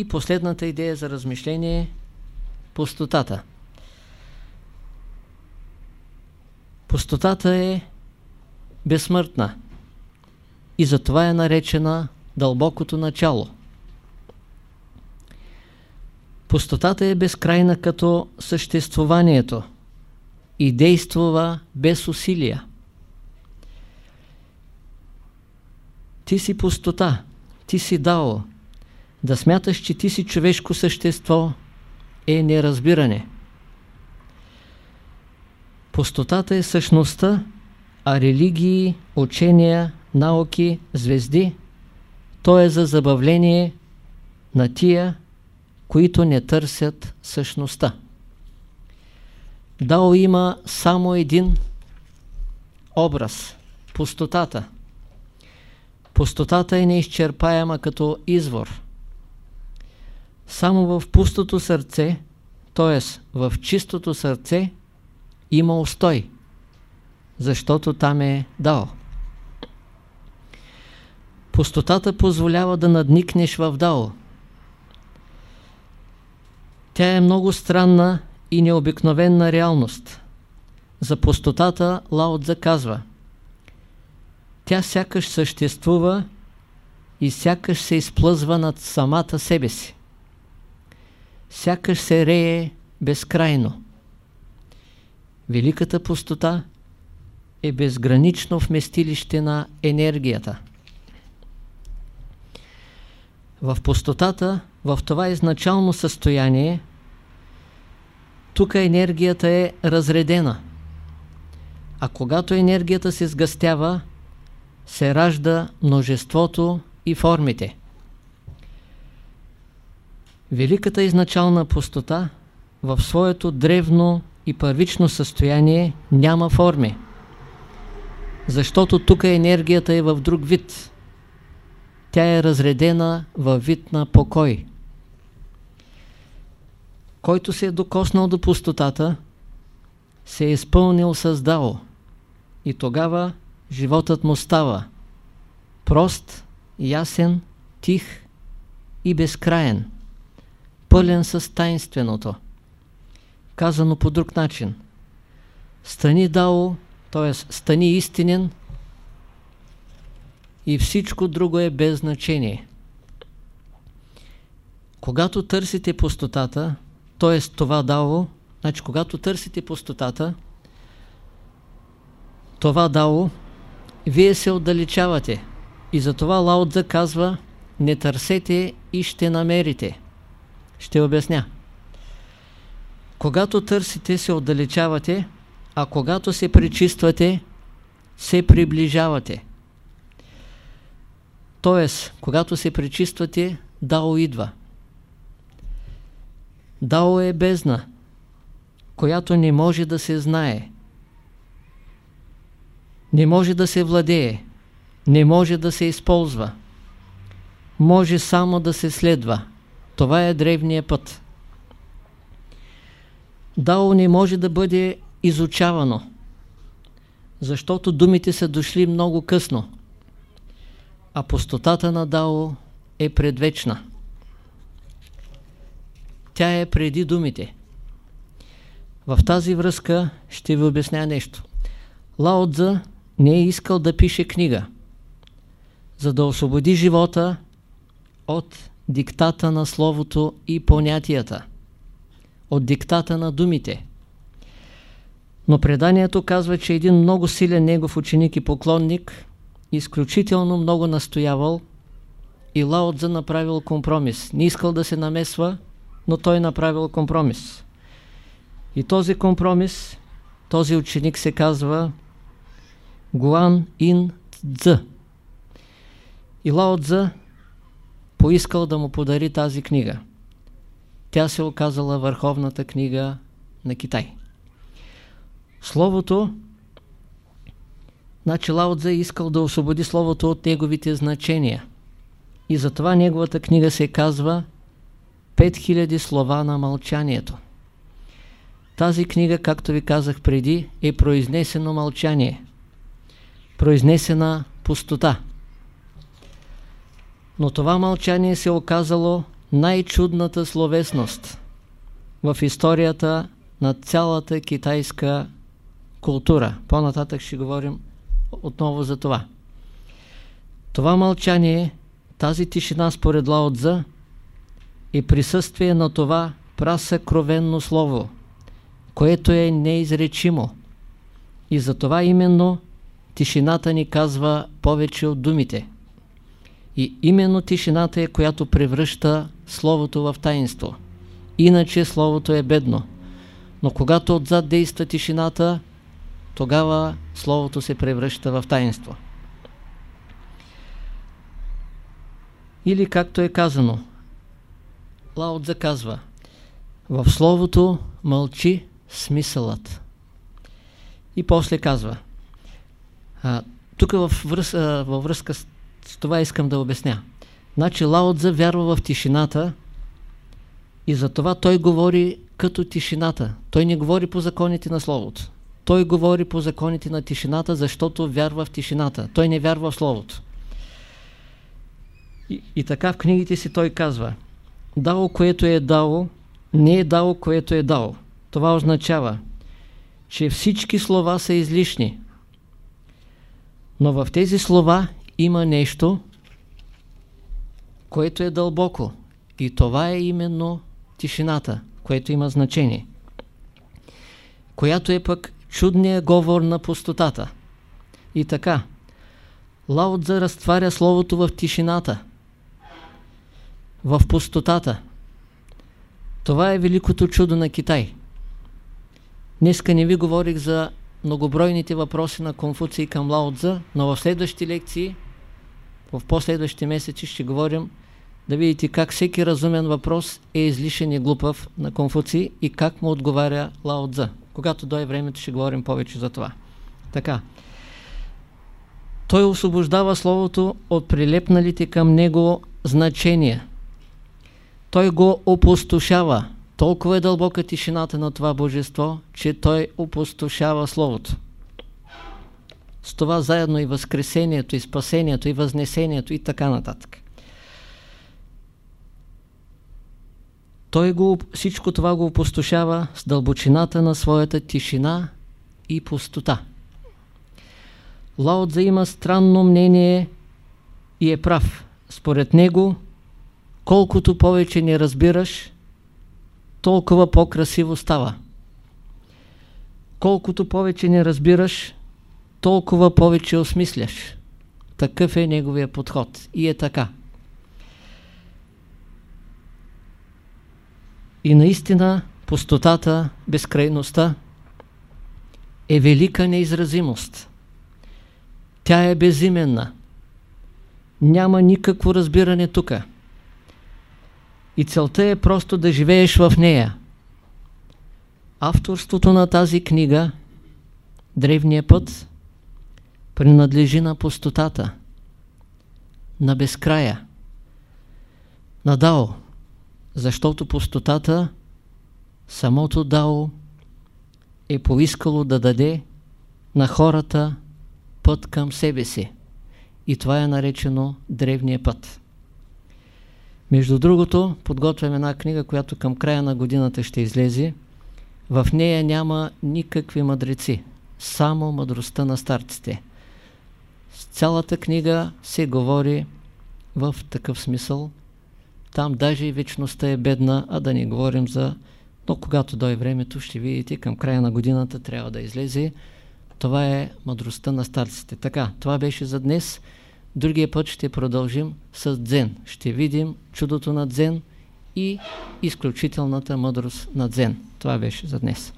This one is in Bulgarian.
И последната идея за размишление пустотата. Пустотата е безсмъртна и затова е наречена дълбокото начало. Пустотата е безкрайна като съществуванието и действува без усилия. Ти си пустота, ти си дао. Да смяташ, че ти си човешко същество е неразбиране. Пустотата е същността, а религии, учения, науки, звезди, то е за забавление на тия, които не търсят същността. Дао има само един образ – пустотата. Пустотата е неизчерпаема като извор. Само в пустото сърце, т.е. в чистото сърце, има устой, защото там е дао. Пустотата позволява да надникнеш в дао. Тя е много странна и необикновена реалност. За пустотата Лао Цзъ казва Тя сякаш съществува и сякаш се изплъзва над самата себе си. Сякаш се рее безкрайно. Великата пустота е безгранично вместилище на енергията. В пустотата, в това изначално състояние, тук енергията е разредена. А когато енергията се сгъстява, се ражда множеството и формите. Великата изначална пустота в своето древно и първично състояние няма форми. Защото тук енергията е в друг вид. Тя е разредена във вид на покой. Който се е докоснал до пустотата, се е изпълнил с дао. И тогава животът му става прост, ясен, тих и безкраен, пълен с тайнственото. Казано по друг начин. Стани дао, т.е. стани истинен и всичко друго е без значение. Когато търсите пустотата, т.е. това дао, значи когато търсите пустотата, това дао, вие се отдалечавате. И затова Лао казва, не търсете и ще намерите. Ще обясня. Когато търсите, се отдалечавате, а когато се пречиствате, се приближавате. Тоест, когато се пречиствате, Дао идва. Дао е бездна, която не може да се знае, не може да се владее, не може да се използва, може само да се следва. Това е древния път. Дао не може да бъде изучавано, защото думите са дошли много късно, а пустотата на Дао е предвечна. Тя е преди думите. В тази връзка ще ви обясня нещо. Лао Цзъ не е искал да пише книга, за да освободи живота от диктата на словото и понятията, от диктата на думите. Но преданието казва, че един много силен негов ученик и поклонник изключително много настоявал и Лао Цзъ направил компромис. Не искал да се намесва, но той направил компромис. И този компромис, този ученик се казва Гуан Ин Цзъ. И Лао Цзъ поискал да му подари тази книга. Тя се оказала върховната книга на Китай. Словото, значи Лао Цзъ искал да освободи Словото от неговите значения. И затова неговата книга се казва 5000 слова на мълчанието. Тази книга, както ви казах преди, е произнесено мълчание. Произнесена пустота. Но това мълчание се оказало най-чудната словесност в историята на цялата китайска култура. По-нататък ще говорим отново за това. Това мълчание, тази тишина според Лао Цза е присъствие на това прасъкровенно слово, което е неизречимо. И затова именно тишината ни казва повече от думите. И именно тишината е, която превръща Словото в таинство. Иначе Словото е бедно. Но когато отзад действа тишината, тогава Словото се превръща в таинство. Или както е казано, Лао Цза казва, в Словото мълчи смисълът. И после казва, а, тук във, връз, а, във връзка с това искам да обясня. Значи Лао Цза вярва в тишината и затова той говори като тишината. Той не говори по законите на Словото. Той говори по законите на тишината, защото вярва в тишината. Той не вярва в Словото. И, и така в книгите си той казва Дао, което е дао, не е дао, което е дао. Това означава, че всички слова са излишни. Но в тези слова има нещо, което е дълбоко. И това е именно тишината, което има значение. Която е пък чудния говор на пустотата. И така, Лао Цза разтваря словото в тишината, в пустотата. Това е великото чудо на Китай. Днеска не ви говорих за многобройните въпроси на Конфуций към Лао Цза, но в следващите лекции, в последващите месеци ще говорим да видите как всеки разумен въпрос е излишен и глупав на Конфуций и как му отговаря Лао Цза. Когато дойде времето ще говорим повече за това. Така. Той освобождава Словото от прилепналите към него значения. Той го опустошава. Толкова е дълбока тишината на това Божество, че той опустошава Словото. С това заедно и Възкресението, и Спасението, и Възнесението, и така нататък. Той го, всичко това го опустошава с дълбочината на своята тишина и пустота. Лао Цза има странно мнение и е прав. Според него, колкото повече не разбираш, толкова по-красиво става. Колкото повече не разбираш, толкова повече осмисляш. Такъв е неговия подход. И е така. И наистина пустотата, безкрайността е велика неизразимост. Тя е безименна. Няма никакво разбиране тук. И целта е просто да живееш в нея. Авторството на тази книга, Древния път, принадлежи на пустотата, на безкрая, на Дао, защото пустотата, самото Дао, е поискало да даде на хората път към себе си. И това е наречено Древния път. Между другото, подготвям една книга, която към края на годината ще излезе. В нея няма никакви мъдреци, само мъдростта на старците. Цялата книга се говори в такъв смисъл. Там даже и вечността е бедна, а да не говорим за... Но когато дойде времето, ще видите, към края на годината трябва да излезе. Това е мъдростта на старците. Така, това беше за днес. Другия път ще продължим с дзен. Ще видим чудото на дзен и изключителната мъдрост на дзен. Това беше за днес.